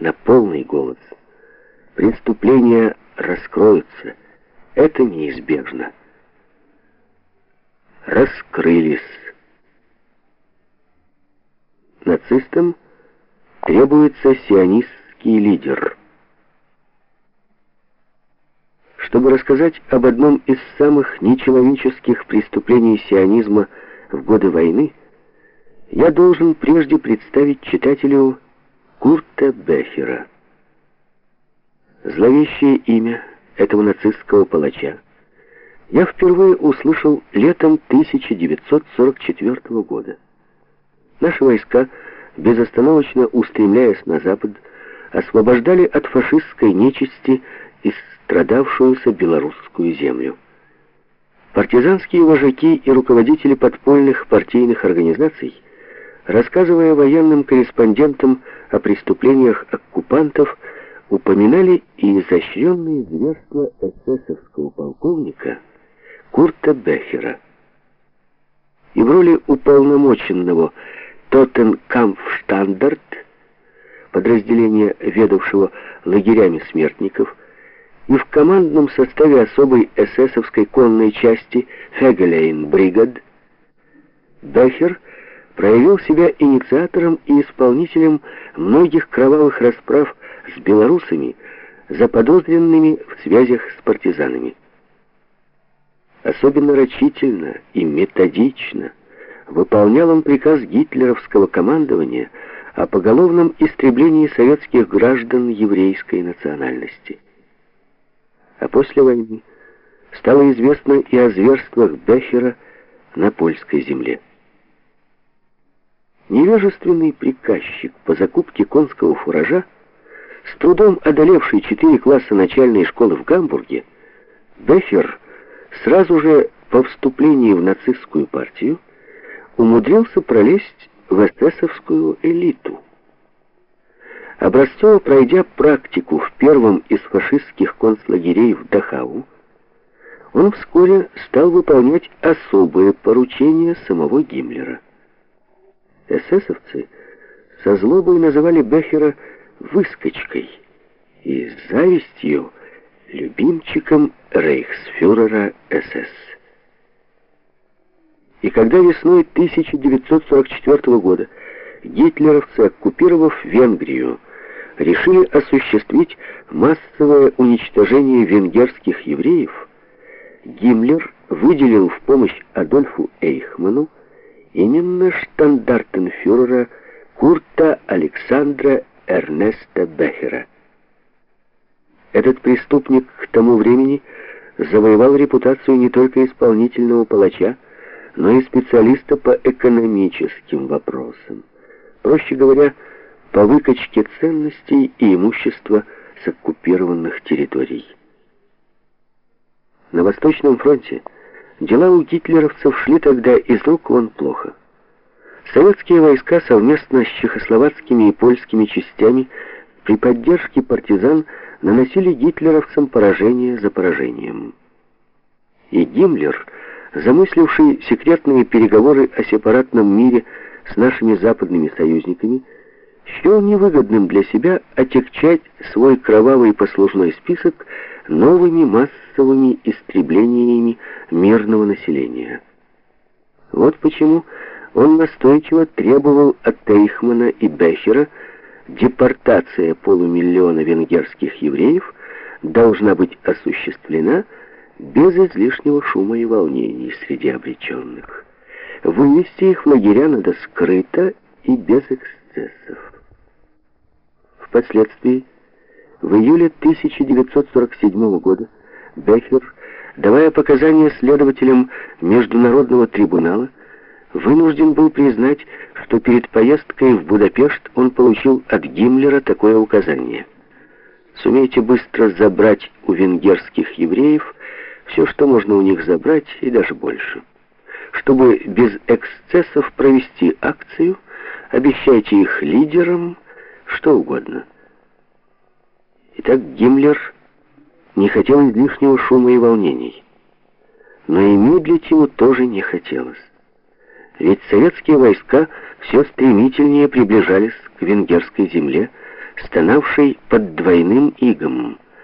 на полный голос. Преступления раскроются. Это неизбежно. Раскрылись. Нацистам требуется сионистский лидер. Чтобы рассказать об одном из самых нечеловеческих преступлений сионизма в годы войны, я должен прежде представить читателю Курта Бехера. Зловещее имя этого нацистского палача я впервые услышал летом 1944 года. Наши войска, безостановочно устремляясь на запад, освобождали от фашистской нечисти истрадавшуюся белорусскую землю. Партизанские вожаки и руководители подпольных партийных организаций – рассказывая военным корреспондентам о преступлениях оккупантов, упоминали и изощренные зверства эсэсовского полковника Курта Бехера. И в роли уполномоченного Тоттенкампфштандарт, подразделения, ведавшего лагерями смертников, и в командном составе особой эсэсовской конной части Фегелейн-бригад, Бехер – проявил себя инициатором и исполнителем многих кровавых расправ с белорусами, заподозренными в связях с партизанами. Особенно рачительно и методично выполнял он приказ гитлеровского командования о поголовном истреблении советских граждан еврейской национальности. А после войны стало известно и о зверствах Бехера на польской земле. Невежественный приказчик по закупке конского фуража, с трудом одолевший четыре класса начальной школы в Гамбурге, Бефер сразу же по вступлении в нацистскую партию умудрился пролезть в эсэсовскую элиту. Образцово пройдя практику в первом из фашистских концлагерей в Дахау, он вскоре стал выполнять особые поручения самого Гиммлера. Эсэсовцы со злобой называли Бехера «выскочкой» и завистью любимчиком рейхсфюрера СС. И когда весной 1944 года гитлеровцы, оккупировав Венгрию, решили осуществить массовое уничтожение венгерских евреев, Гиммлер выделил в помощь Адольфу Эйхману именно штандартенфюрера Курта Александра Эрнеста Бехера. Этот преступник к тому времени завоевал репутацию не только исполнительного палача, но и специалиста по экономическим вопросам. Проще говоря, по выкачке ценностей и имущества с оккупированных территорий. На Восточном фронте Дела у гитлеровцев шли тогда из рук вон плохо. Советские войска совместно с чехословацкими и польскими частями при поддержке партизан наносили гитлеровцам поражение за поражением. И Гиммлер, замысливший секретные переговоры о сепаратном мире с нашими западными союзниками, счел невыгодным для себя отягчать свой кровавый послужной список новыми массовыми истреблениями мирного населения. Вот почему он настойчиво требовал от Тейхмана и Бехера депортация полумиллиона венгерских евреев должна быть осуществлена без излишнего шума и волнений среди обреченных. Вывести их в лагеря надо скрыто и без эксцессов. Впоследствии в июле 1947 года Бехер, давая показания следователям Международного трибунала, вынужден был признать, что перед поездкой в Будапешт он получил от Гиммлера такое указание. «Сумейте быстро забрать у венгерских евреев все, что можно у них забрать, и даже больше. Чтобы без эксцессов провести акцию, обещайте их лидерам что угодно». Итак, Гиммлер не хотел излишнего шума и волнений. Но и медлить ему тоже не хотелось. Ведь советские войска все стремительнее приближались к венгерской земле стонавший под двойным игом.